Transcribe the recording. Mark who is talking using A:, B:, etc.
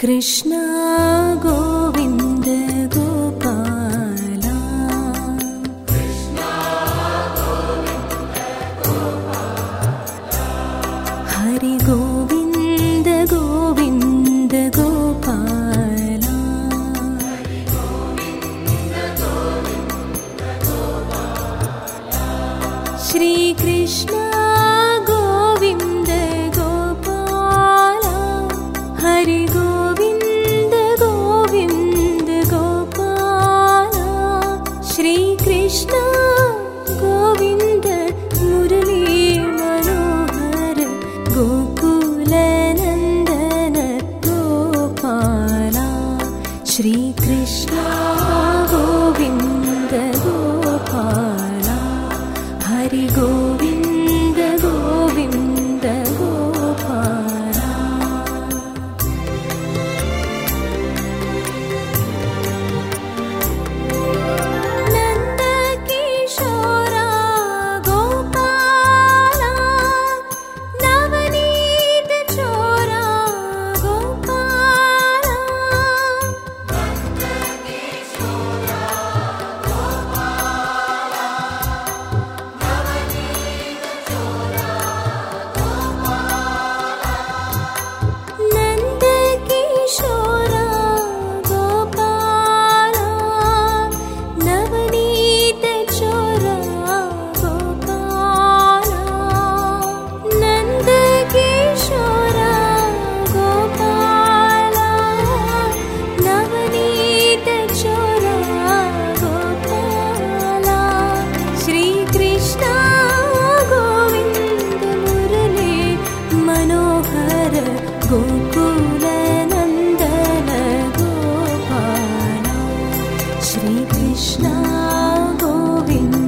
A: Krishna Govinda Gopala Hari Govinda Govinda Gopala Shri Krishna Govinda Murli Manohar गोकुलनन्दन Gopala Shri Krishna Shri Krishna Govinda.